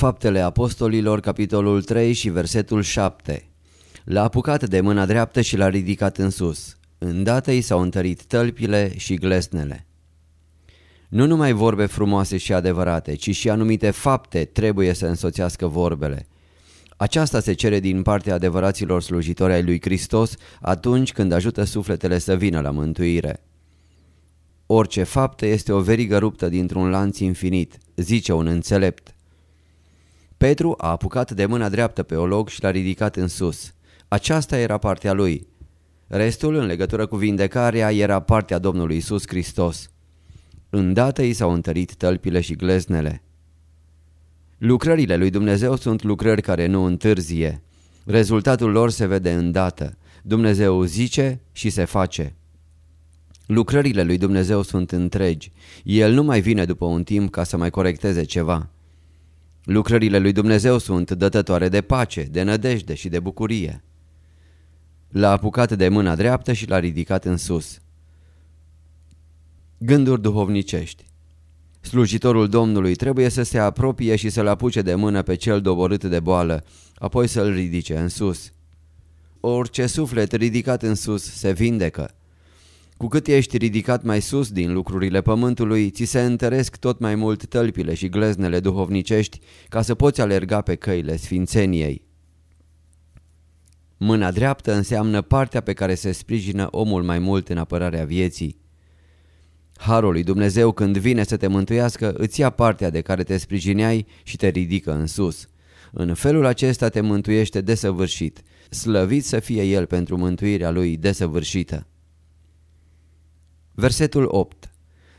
Faptele Apostolilor, capitolul 3 și versetul 7 L-a apucat de mâna dreaptă și l-a ridicat în sus. Îndată i s-au întărit tălpile și glesnele. Nu numai vorbe frumoase și adevărate, ci și anumite fapte trebuie să însoțească vorbele. Aceasta se cere din partea adevăraților slujitori ai lui Hristos atunci când ajută sufletele să vină la mântuire. Orice faptă este o verigă ruptă dintr-un lanț infinit, zice un înțelept. Petru a apucat de mâna dreaptă pe olog și l-a ridicat în sus. Aceasta era partea lui. Restul, în legătură cu vindecarea, era partea Domnului Isus Hristos. Îndată i s-au întărit tălpile și gleznele. Lucrările lui Dumnezeu sunt lucrări care nu întârzie. Rezultatul lor se vede îndată. Dumnezeu zice și se face. Lucrările lui Dumnezeu sunt întregi. El nu mai vine după un timp ca să mai corecteze ceva. Lucrările lui Dumnezeu sunt dătătoare de pace, de nădejde și de bucurie. L-a apucat de mâna dreaptă și l-a ridicat în sus. Gânduri duhovnicești Slujitorul Domnului trebuie să se apropie și să-l apuce de mână pe cel doborât de boală, apoi să-l ridice în sus. Orice suflet ridicat în sus se vindecă. Cu cât ești ridicat mai sus din lucrurile pământului, ți se întăresc tot mai mult tălpile și gleznele duhovnicești ca să poți alerga pe căile sfințeniei. Mâna dreaptă înseamnă partea pe care se sprijină omul mai mult în apărarea vieții. Harul lui Dumnezeu când vine să te mântuiască îți ia partea de care te sprijineai și te ridică în sus. În felul acesta te mântuiește desăvârșit. Slăvit să fie El pentru mântuirea Lui desăvârșită. Versetul 8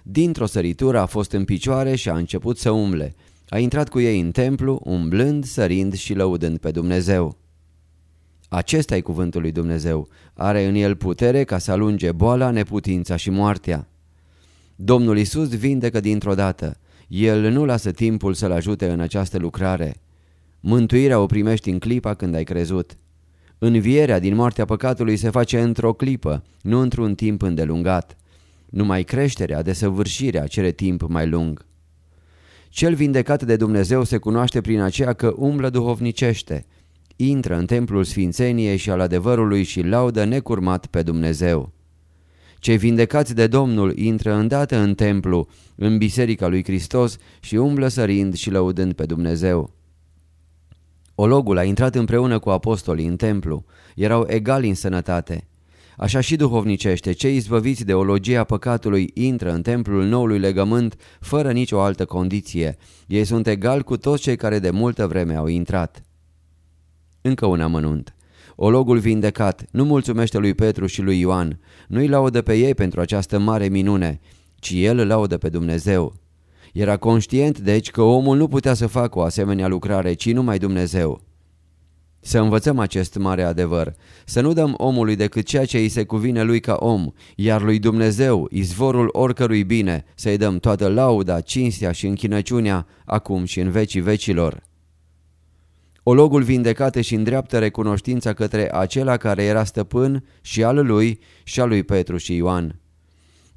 Dintr-o săritură a fost în picioare și a început să umble. A intrat cu ei în templu, umblând, sărind și lăudând pe Dumnezeu. Acesta e cuvântul lui Dumnezeu. Are în el putere ca să alunge boala, neputința și moartea. Domnul Isus vindecă dintr-o dată. El nu lasă timpul să-l ajute în această lucrare. Mântuirea o primești în clipa când ai crezut. Învierea din moartea păcatului se face într-o clipă, nu într-un timp îndelungat. Numai creșterea, desăvârșirea cere timp mai lung. Cel vindecat de Dumnezeu se cunoaște prin aceea că umblă duhovnicește, intră în templul sfințeniei și al adevărului și laudă necurmat pe Dumnezeu. Cei vindecați de Domnul intră îndată în templu, în biserica lui Hristos și umblă sărind și lăudând pe Dumnezeu. Ologul a intrat împreună cu apostolii în templu, erau egali în sănătate. Așa și duhovnicește, cei izbăviți de ologia păcatului intră în templul noului legământ fără nicio altă condiție. Ei sunt egali cu toți cei care de multă vreme au intrat. Încă un amănunt. Ologul vindecat nu mulțumește lui Petru și lui Ioan, nu-i laudă pe ei pentru această mare minune, ci el îl laudă pe Dumnezeu. Era conștient, deci, că omul nu putea să facă o asemenea lucrare, ci numai Dumnezeu. Să învățăm acest mare adevăr, să nu dăm omului decât ceea ce îi se cuvine lui ca om, iar lui Dumnezeu, izvorul oricărui bine, să-i dăm toată lauda, cinstea și închinăciunea, acum și în vecii vecilor. Ologul vindecate și îndreaptă recunoștința către acela care era stăpân și al lui și al lui Petru și Ioan.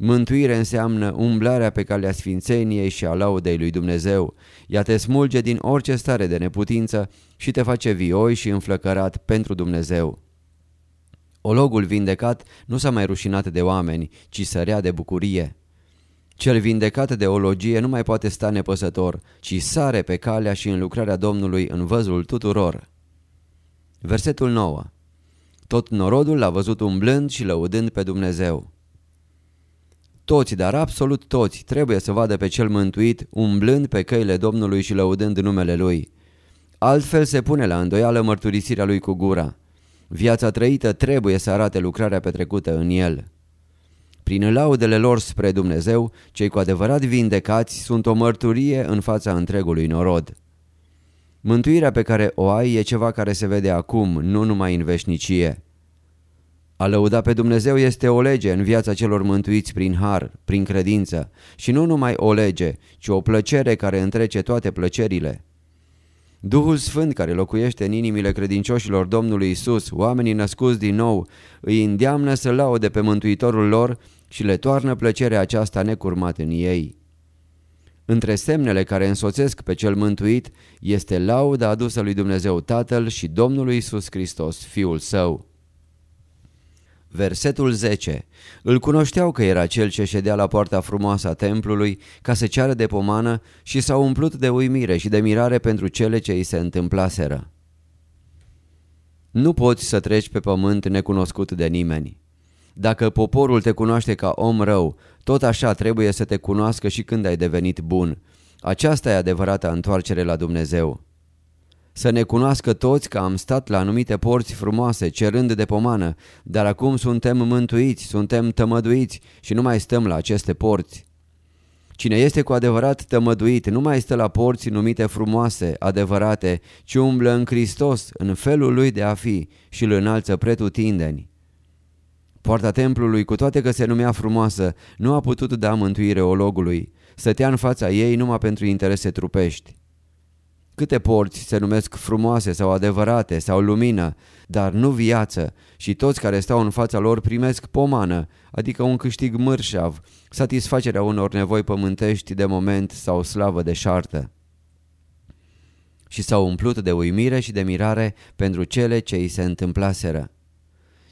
Mântuire înseamnă umblarea pe calea sfințeniei și a laudei lui Dumnezeu. Ea te smulge din orice stare de neputință și te face vioi și înflăcărat pentru Dumnezeu. Ologul vindecat nu s-a mai rușinat de oameni, ci sărea de bucurie. Cel vindecat de ologie nu mai poate sta nepăsător, ci sare pe calea și în lucrarea Domnului în văzul tuturor. Versetul 9 Tot norodul l-a văzut umblând și lăudând pe Dumnezeu. Toți, dar absolut toți, trebuie să vadă pe cel mântuit umblând pe căile Domnului și lăudând numele Lui. Altfel se pune la îndoială mărturisirea Lui cu gura. Viața trăită trebuie să arate lucrarea petrecută în el. Prin laudele lor spre Dumnezeu, cei cu adevărat vindecați sunt o mărturie în fața întregului norod. Mântuirea pe care o ai e ceva care se vede acum, nu numai în veșnicie. A lăuda pe Dumnezeu este o lege în viața celor mântuiți prin har, prin credință și nu numai o lege, ci o plăcere care întrece toate plăcerile. Duhul Sfânt care locuiește în inimile credincioșilor Domnului Isus, oamenii născuți din nou, îi îndeamnă să laude pe Mântuitorul lor și le toarnă plăcerea aceasta necurmat în ei. Între semnele care însoțesc pe cel mântuit este lauda adusă lui Dumnezeu Tatăl și Domnului Isus Hristos, Fiul Său. Versetul 10. Îl cunoșteau că era cel ce ședea la poarta frumoasă a templului ca să ceară de pomană și s-au umplut de uimire și de mirare pentru cele ce îi se întâmplaseră. Nu poți să treci pe pământ necunoscut de nimeni. Dacă poporul te cunoaște ca om rău, tot așa trebuie să te cunoască și când ai devenit bun. Aceasta e adevărata întoarcere la Dumnezeu. Să ne cunoască toți că am stat la anumite porți frumoase, cerând de pomană, dar acum suntem mântuiți, suntem tămăduiți și nu mai stăm la aceste porți. Cine este cu adevărat tămăduit nu mai stă la porți numite frumoase, adevărate, ci umblă în Hristos, în felul lui de a fi și îl înalță pretutindeni. Poarta templului, cu toate că se numea frumoasă, nu a putut da mântuire ologului. Stătea în fața ei numai pentru interese trupești. Câte porți se numesc frumoase sau adevărate sau lumină, dar nu viață și toți care stau în fața lor primesc pomană, adică un câștig mărșav, satisfacerea unor nevoi pământești de moment sau slavă de șartă. Și s-au umplut de uimire și de mirare pentru cele ce îi se întâmplaseră.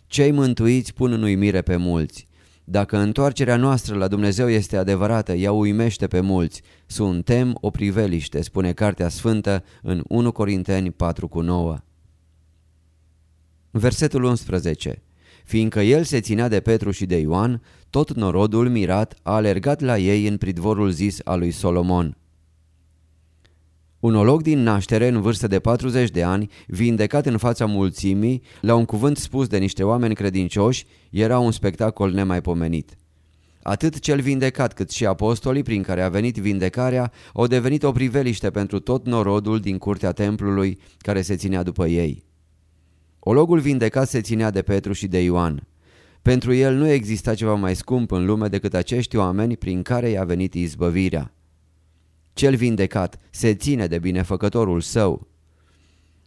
Cei mântuiți pun în uimire pe mulți. Dacă întoarcerea noastră la Dumnezeu este adevărată, ea uimește pe mulți. Suntem o priveliște, spune Cartea Sfântă în 1 Corinteni 4 cu 9. Versetul 11 Fiindcă el se ținea de Petru și de Ioan, tot norodul mirat a alergat la ei în pridvorul zis al lui Solomon. Un olog din naștere, în vârstă de 40 de ani, vindecat în fața mulțimii, la un cuvânt spus de niște oameni credincioși, era un spectacol nemaipomenit. Atât cel vindecat cât și apostolii prin care a venit vindecarea au devenit o priveliște pentru tot norodul din curtea templului care se ținea după ei. Ologul vindecat se ținea de Petru și de Ioan. Pentru el nu exista ceva mai scump în lume decât acești oameni prin care i-a venit izbăvirea. Cel vindecat se ține de binefăcătorul său.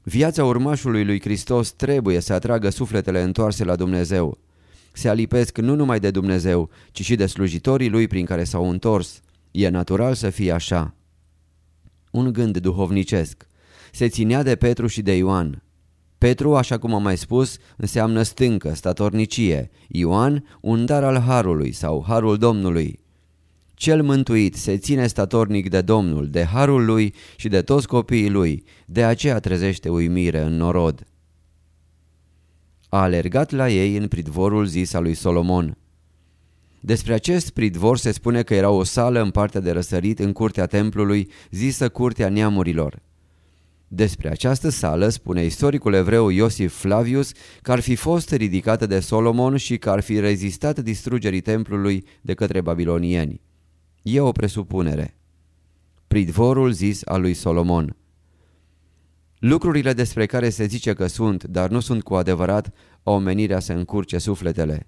Viața urmașului lui Hristos trebuie să atragă sufletele întoarse la Dumnezeu. Se alipesc nu numai de Dumnezeu, ci și de slujitorii lui prin care s-au întors. E natural să fie așa. Un gând duhovnicesc. Se ținea de Petru și de Ioan. Petru, așa cum am mai spus, înseamnă stâncă, statornicie. Ioan, un dar al Harului sau Harul Domnului. Cel mântuit se ține statornic de Domnul, de harul lui și de toți copiii lui, de aceea trezește uimire în norod. A alergat la ei în pridvorul zis al lui Solomon. Despre acest pridvor se spune că era o sală în partea de răsărit în curtea templului, zisă curtea neamurilor. Despre această sală spune istoricul evreu Iosif Flavius că ar fi fost ridicată de Solomon și că ar fi rezistat distrugerii templului de către babilonieni. E o presupunere. Pridvorul zis al lui Solomon. Lucrurile despre care se zice că sunt, dar nu sunt cu adevărat, au menirea să încurce sufletele.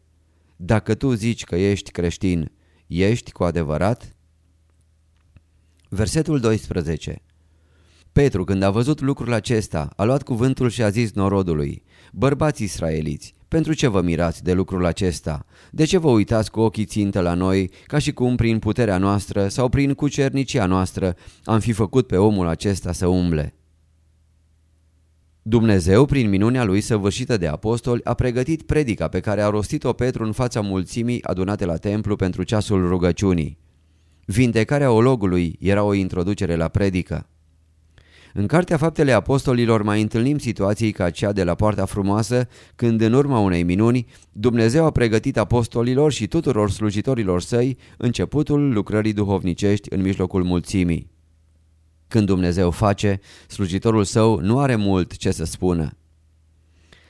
Dacă tu zici că ești creștin, ești cu adevărat? Versetul 12 Petru, când a văzut lucrul acesta, a luat cuvântul și a zis norodului, Bărbați israeliți, pentru ce vă mirați de lucrul acesta? De ce vă uitați cu ochii țintă la noi, ca și cum prin puterea noastră sau prin cucernicia noastră am fi făcut pe omul acesta să umble? Dumnezeu, prin minunea lui săvârșită de apostoli, a pregătit predica pe care a rostit-o Petru în fața mulțimii adunate la templu pentru ceasul rugăciunii. Vindecarea ologului era o introducere la predică. În Cartea Faptele Apostolilor mai întâlnim situații ca cea de la Poarta Frumoasă, când în urma unei minuni Dumnezeu a pregătit apostolilor și tuturor slujitorilor săi începutul lucrării duhovnicești în mijlocul mulțimii. Când Dumnezeu face, slujitorul său nu are mult ce să spună.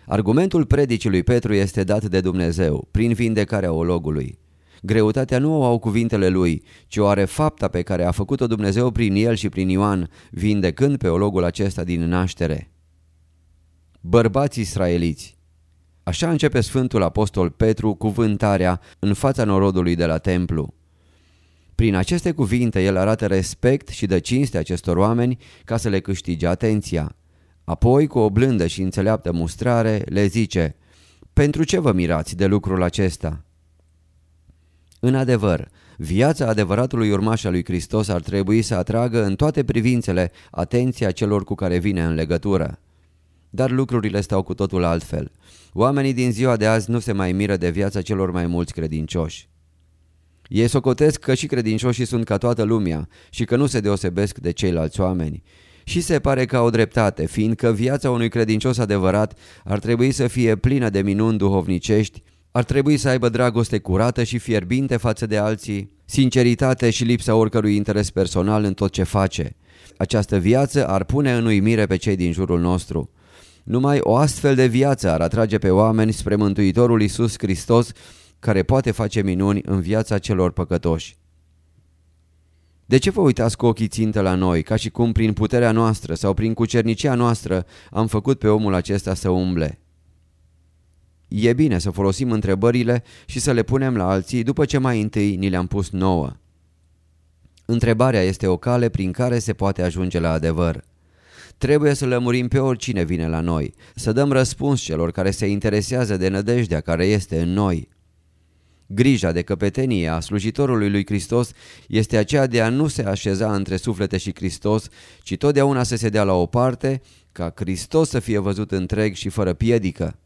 Argumentul predicii lui Petru este dat de Dumnezeu, prin vindecarea ologului. Greutatea nu o au cuvintele lui, ci o are fapta pe care a făcut-o Dumnezeu prin el și prin Ioan, vindecând pe ologul acesta din naștere. Bărbați israeliți Așa începe Sfântul Apostol Petru cuvântarea în fața norodului de la templu. Prin aceste cuvinte el arată respect și dă cinste acestor oameni ca să le câștige atenția. Apoi, cu o blândă și înțeleaptă mustrare, le zice Pentru ce vă mirați de lucrul acesta? În adevăr, viața adevăratului urmaș al lui Hristos ar trebui să atragă în toate privințele atenția celor cu care vine în legătură. Dar lucrurile stau cu totul altfel. Oamenii din ziua de azi nu se mai miră de viața celor mai mulți credincioși. Ei socotesc că și credincioșii sunt ca toată lumea și că nu se deosebesc de ceilalți oameni. Și se pare că au dreptate, fiindcă viața unui credincios adevărat ar trebui să fie plină de minuni duhovnicești, ar trebui să aibă dragoste curată și fierbinte față de alții, sinceritate și lipsa oricărui interes personal în tot ce face. Această viață ar pune în uimire pe cei din jurul nostru. Numai o astfel de viață ar atrage pe oameni spre Mântuitorul Iisus Hristos, care poate face minuni în viața celor păcătoși. De ce vă uitați cu ochii țintă la noi, ca și cum prin puterea noastră sau prin cucernicia noastră am făcut pe omul acesta să umble? E bine să folosim întrebările și să le punem la alții după ce mai întâi ni le-am pus nouă. Întrebarea este o cale prin care se poate ajunge la adevăr. Trebuie să lămurim pe oricine vine la noi, să dăm răspuns celor care se interesează de nădejdea care este în noi. Grija de căpetenie a slujitorului lui Hristos este aceea de a nu se așeza între suflete și Hristos, ci totdeauna să se dea la o parte, ca Hristos să fie văzut întreg și fără piedică.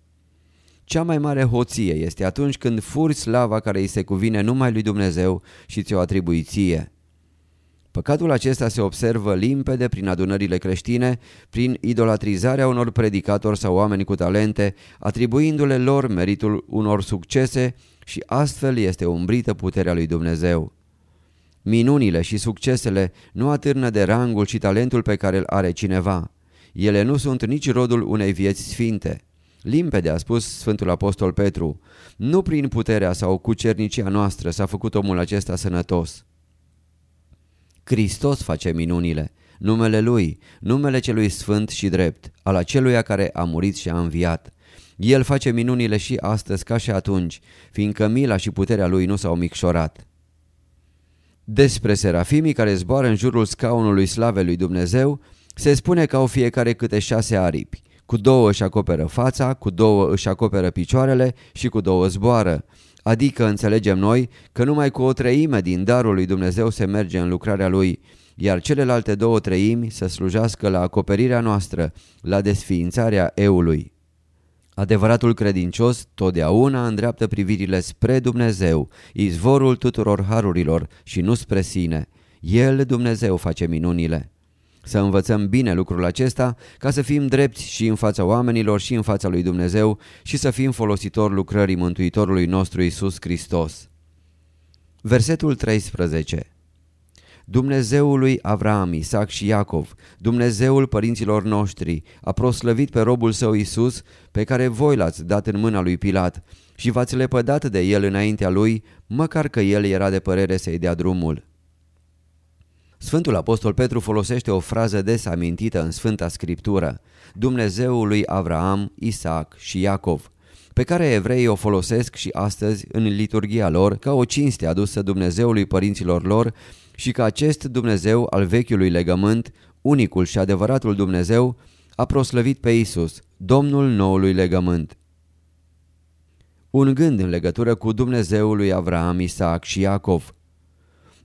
Cea mai mare hoție este atunci când furi slava care îi se cuvine numai lui Dumnezeu și ți-o atribui ție. Păcatul acesta se observă limpede prin adunările creștine, prin idolatrizarea unor predicatori sau oameni cu talente, atribuindu-le lor meritul unor succese și astfel este umbrită puterea lui Dumnezeu. Minunile și succesele nu atârnă de rangul și talentul pe care îl are cineva. Ele nu sunt nici rodul unei vieți sfinte. Limpede a spus Sfântul Apostol Petru, nu prin puterea sau cucernicia noastră s-a făcut omul acesta sănătos. Hristos face minunile, numele Lui, numele Celui Sfânt și Drept, al aceluia care a murit și a înviat. El face minunile și astăzi ca și atunci, fiindcă mila și puterea Lui nu s-au micșorat. Despre serafimii care zboară în jurul scaunului slavei lui Dumnezeu, se spune că au fiecare câte șase aripi. Cu două își acoperă fața, cu două își acoperă picioarele și cu două zboară. Adică înțelegem noi că numai cu o treime din darul lui Dumnezeu se merge în lucrarea lui, iar celelalte două treimi să slujească la acoperirea noastră, la desființarea eului. Adevăratul credincios totdeauna îndreaptă privirile spre Dumnezeu, izvorul tuturor harurilor și nu spre sine. El, Dumnezeu, face minunile. Să învățăm bine lucrul acesta ca să fim drepți și în fața oamenilor și în fața lui Dumnezeu și să fim folositori lucrării Mântuitorului nostru Isus Hristos. Versetul 13 Dumnezeul lui Avram, Isaac și Iacov, Dumnezeul părinților noștri, a proslăvit pe robul său Isus, pe care voi l-ați dat în mâna lui Pilat și v-ați lepădat de el înaintea lui, măcar că el era de părere să-i dea drumul. Sfântul Apostol Petru folosește o frază des amintită în Sfânta Scriptură, Dumnezeul lui Avraam, Isaac și Iacov, pe care evreii o folosesc și astăzi în liturgia lor ca o cinste adusă Dumnezeului părinților lor și că acest Dumnezeu al vechiului legământ, unicul și adevăratul Dumnezeu, a proslăvit pe Isus, Domnul noului legământ. Un gând în legătură cu Dumnezeul lui Avraam, Isaac și Iacov –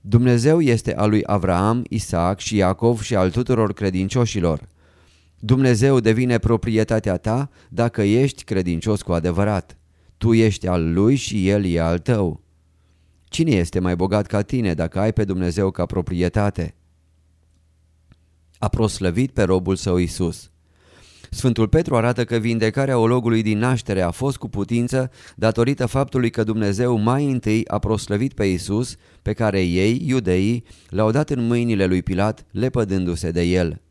Dumnezeu este al lui Avraam, Isaac și Iacov și al tuturor credincioșilor. Dumnezeu devine proprietatea ta dacă ești credincios cu adevărat. Tu ești al lui și el e al tău. Cine este mai bogat ca tine dacă ai pe Dumnezeu ca proprietate? A proslăvit pe robul său Isus. Sfântul Petru arată că vindecarea ologului din naștere a fost cu putință datorită faptului că Dumnezeu mai întâi a proslăvit pe Isus, pe care ei, iudeii, l-au dat în mâinile lui Pilat, lepădându-se de el.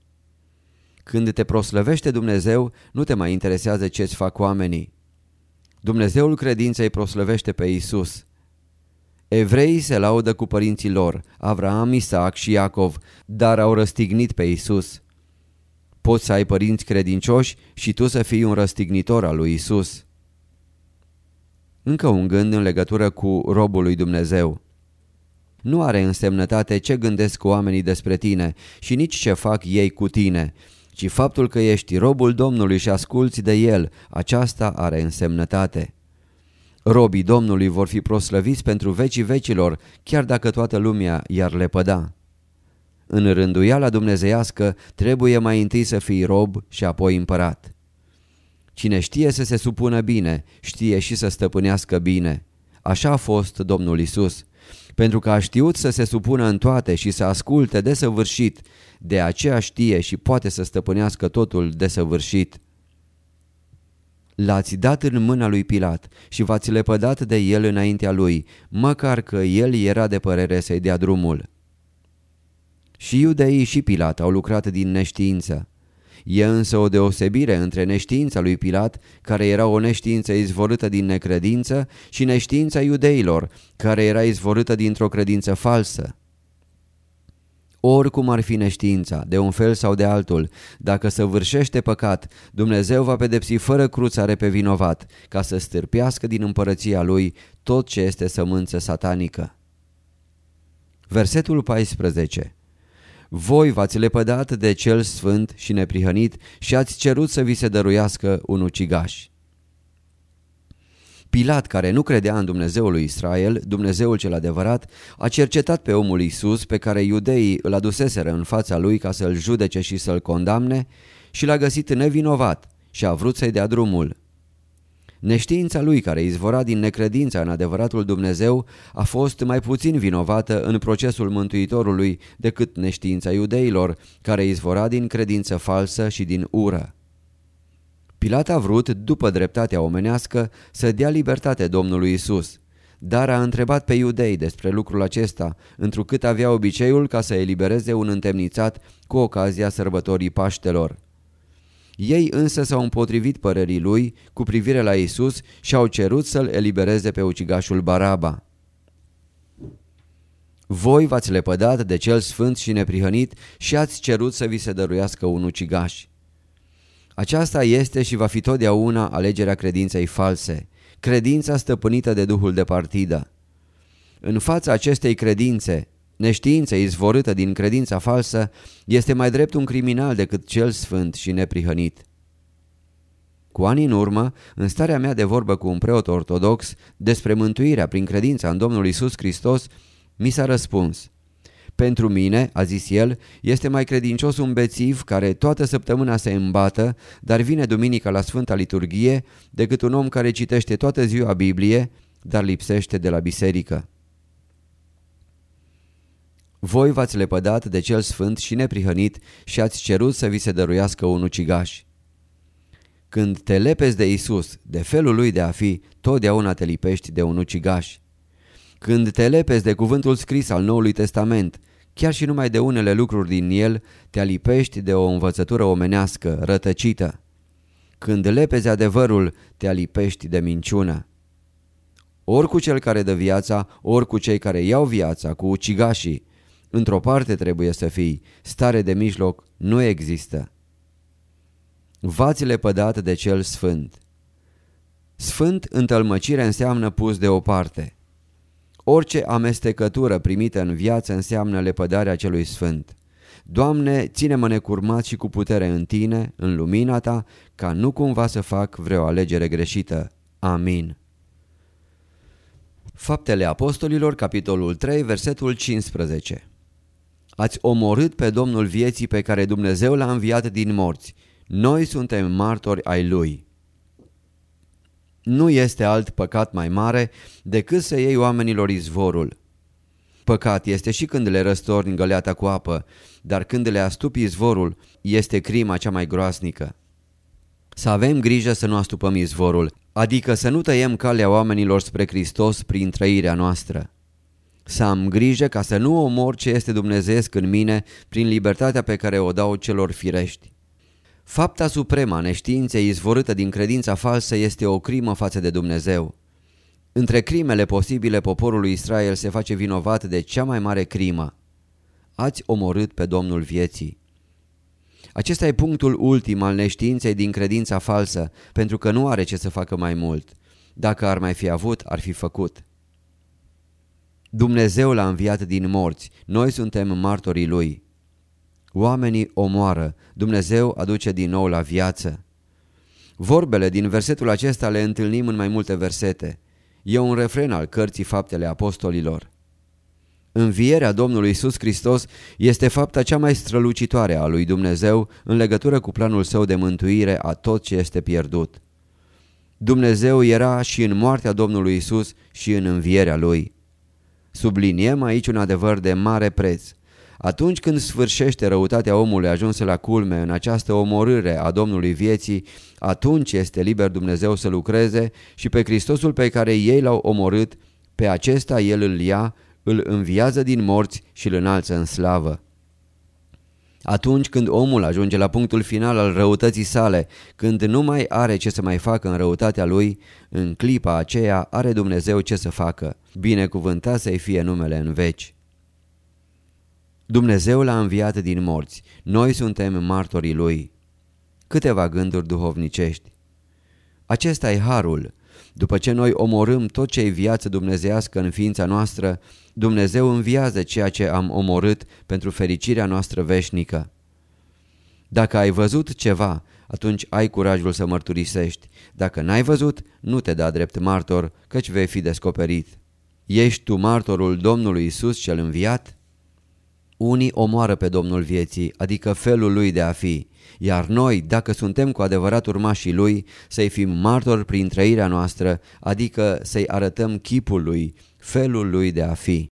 Când te proslăvește Dumnezeu, nu te mai interesează ce-ți fac oamenii. Dumnezeul credinței proslăvește pe Isus. Evreii se laudă cu părinții lor, Avraam, Isaac și Iacov, dar au răstignit pe Isus. Poți să ai părinți credincioși și tu să fii un răstignitor al lui Isus. Încă un gând în legătură cu robul lui Dumnezeu. Nu are însemnătate ce gândesc oamenii despre tine și nici ce fac ei cu tine, ci faptul că ești robul Domnului și asculți de El, aceasta are însemnătate. Robii Domnului vor fi proslăviți pentru vecii vecilor, chiar dacă toată lumea i-ar lepăda. În rânduiala dumnezeiască trebuie mai întâi să fii rob și apoi împărat. Cine știe să se supună bine, știe și să stăpânească bine. Așa a fost Domnul Isus. Pentru că a știut să se supună în toate și să asculte desăvârșit, de aceea știe și poate să stăpânească totul desăvârșit. L-ați dat în mâna lui Pilat și v-ați lepădat de el înaintea lui, măcar că el era de părere să-i dea drumul. Și iudeii și Pilat au lucrat din neștiință. E însă o deosebire între neștiința lui Pilat, care era o neștiință izvorâtă din necredință, și neștiința iudeilor, care era izvorâtă dintr-o credință falsă. Oricum ar fi neștiința, de un fel sau de altul, dacă săvârșește păcat, Dumnezeu va pedepsi fără cruțare pe vinovat, ca să stârpească din împărăția lui tot ce este sămânță satanică. Versetul 14 voi v-ați lepădat de cel sfânt și neprihănit și ați cerut să vi se dăruiască un ucigaș. Pilat, care nu credea în Dumnezeul lui Israel, Dumnezeul cel adevărat, a cercetat pe omul Isus pe care iudeii îl aduseseră în fața lui ca să-l judece și să-l condamne și l-a găsit nevinovat și a vrut să-i dea drumul. Neștiința lui care izvora din necredința în adevăratul Dumnezeu a fost mai puțin vinovată în procesul Mântuitorului decât neștiința iudeilor care izvora din credință falsă și din ură. Pilat a vrut, după dreptatea omenească, să dea libertate Domnului Isus, dar a întrebat pe iudei despre lucrul acesta, întrucât avea obiceiul ca să elibereze un întemnițat cu ocazia sărbătorii Paștelor. Ei însă s-au împotrivit părerii lui cu privire la Isus și au cerut să-l elibereze pe ucigașul Baraba. Voi v-ați lepădat de cel sfânt și neprihănit și ați cerut să vi se dăruiască un ucigaș. Aceasta este și va fi totdeauna alegerea credinței false, credința stăpânită de duhul de partidă. În fața acestei credințe, Neștiință izvorâtă din credința falsă este mai drept un criminal decât cel sfânt și neprihănit. Cu ani în urmă, în starea mea de vorbă cu un preot ortodox despre mântuirea prin credința în Domnul Isus Hristos, mi s-a răspuns. Pentru mine, a zis el, este mai credincios un bețiv care toată săptămâna se îmbată, dar vine duminica la Sfânta Liturghie, decât un om care citește toată ziua Biblie, dar lipsește de la biserică. Voi v-ați lepădat de cel sfânt și neprihănit și ați cerut să vi se dăruiască un ucigaș. Când te lepezi de Isus, de felul lui de a fi, totdeauna te lipești de un ucigaș. Când te lepezi de cuvântul scris al Noului Testament, chiar și numai de unele lucruri din el, te alipești de o învățătură omenească, rătăcită. Când lepezi adevărul, te alipești de minciună. Ori cu cel care dă viața, ori cu cei care iau viața, cu ucigașii, Într-o parte trebuie să fii, stare de mijloc nu există. V-ați lepădat de cel sfânt. Sfânt întâlmăcire înseamnă pus deoparte. Orice amestecătură primită în viață înseamnă lepădarea celui sfânt. Doamne, ține-mă necurmat și cu putere în Tine, în lumina Ta, ca nu cumva să fac vreo alegere greșită. Amin. Faptele Apostolilor, capitolul 3, versetul 15 Ați omorât pe Domnul vieții pe care Dumnezeu l-a înviat din morți. Noi suntem martori ai Lui. Nu este alt păcat mai mare decât să iei oamenilor izvorul. Păcat este și când le răstorni găleata cu apă, dar când le astupi izvorul, este crima cea mai groasnică. Să avem grijă să nu astupăm izvorul, adică să nu tăiem calea oamenilor spre Hristos prin trăirea noastră. Să am grijă ca să nu omor ce este dumnezeesc în mine prin libertatea pe care o dau celor firești. Fapta supremă a neștiinței izvorâtă din credința falsă este o crimă față de Dumnezeu. Între crimele posibile poporului Israel se face vinovat de cea mai mare crimă. Ați omorât pe Domnul vieții. Acesta e punctul ultim al neștiinței din credința falsă, pentru că nu are ce să facă mai mult. Dacă ar mai fi avut, ar fi făcut. Dumnezeu l-a înviat din morți, noi suntem martorii lui. Oamenii omoară, Dumnezeu aduce din nou la viață. Vorbele din versetul acesta le întâlnim în mai multe versete. E un refren al cărții Faptele Apostolilor. Învierea Domnului Isus Hristos este fapta cea mai strălucitoare a lui Dumnezeu în legătură cu planul său de mântuire a tot ce este pierdut. Dumnezeu era și în moartea Domnului Isus și în învierea Lui. Subliniem aici un adevăr de mare preț. Atunci când sfârșește răutatea omului ajunsă la culme în această omorâre a Domnului vieții, atunci este liber Dumnezeu să lucreze și pe Hristosul pe care ei l-au omorât, pe acesta El îl ia, îl înviază din morți și îl înalță în slavă. Atunci când omul ajunge la punctul final al răutății sale, când nu mai are ce să mai facă în răutatea lui, în clipa aceea are Dumnezeu ce să facă. Binecuvântat să-i fie numele în veci. Dumnezeu l-a înviat din morți, noi suntem martorii lui. Câteva gânduri duhovnicești. Acesta e harul. După ce noi omorâm tot ce e viață dumnezească în ființa noastră, Dumnezeu înviază ceea ce am omorât pentru fericirea noastră veșnică. Dacă ai văzut ceva, atunci ai curajul să mărturisești. Dacă n-ai văzut, nu te da drept martor, căci vei fi descoperit. Ești tu martorul Domnului Isus cel înviat? Unii omoară pe Domnul vieții, adică felul lui de a fi, iar noi, dacă suntem cu adevărat urmașii lui, să-i fim martori prin trăirea noastră, adică să-i arătăm chipul lui, felul lui de a fi.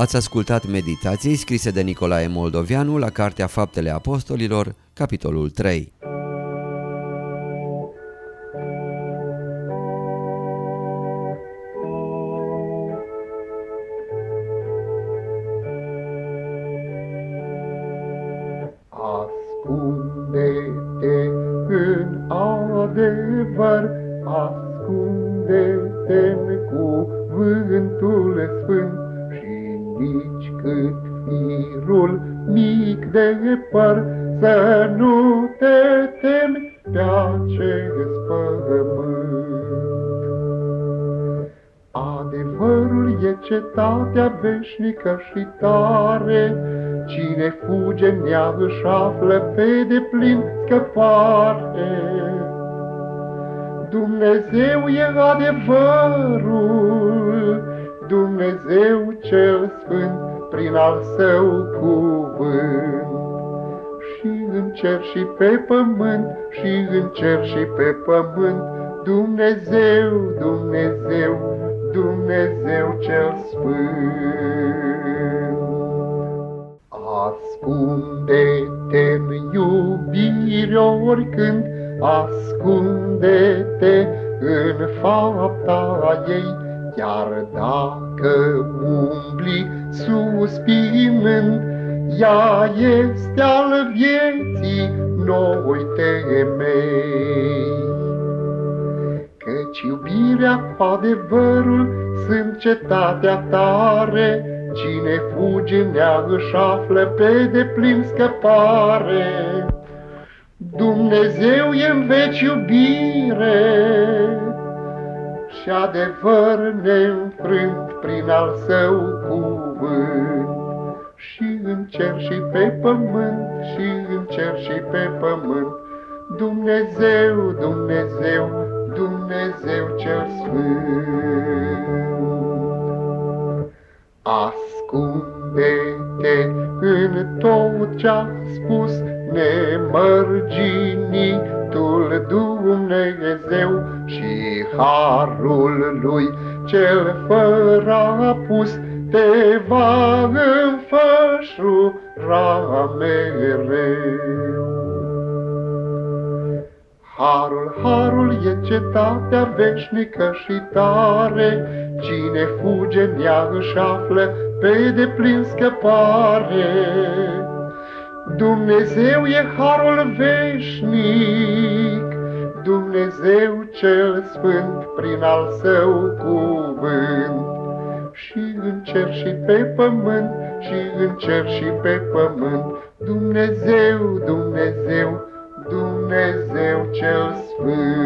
Ați ascultat meditații scrise de Nicolae Moldovianu la Cartea Faptele Apostolilor, capitolul 3. Veșnică și tare, Cine fuge în ea își află pe deplin scăpare. Dumnezeu e adevărul, Dumnezeu cel Sfânt prin al Său cuvânt. Și în cer și pe pământ, și în cer și pe pământ, Dumnezeu, Dumnezeu, Dumnezeu cel Sfânt. Ascunde-te în iubire oricând, ascunde-te în fapta ei, Chiar dacă umbli suspinând, ea este al vieții noi temei. Căci iubirea cu adevărul sunt cetatea tare, Cine fuge în ea își află pe deplin scăpare. Dumnezeu e în veci iubire, și adevăr neînfrânt prin al său cuvânt. Și în cer și pe pământ, și în cer și pe pământ, Dumnezeu, Dumnezeu, Dumnezeu cel Sfânt. Ascund Uite în tot ce-a spus nemărginitul Dumnezeu și harul lui cel fără apus te va înfășura mereu. Harul, harul e cetatea veșnică și tare, Cine fuge în ea își află pe deplin scăpare. Dumnezeu e harul veșnic, Dumnezeu cel sfânt prin al său cuvânt. Și în cer și pe pământ, și în cer și pe pământ, Dumnezeu, Dumnezeu, Dumnezeu cel Sfânt.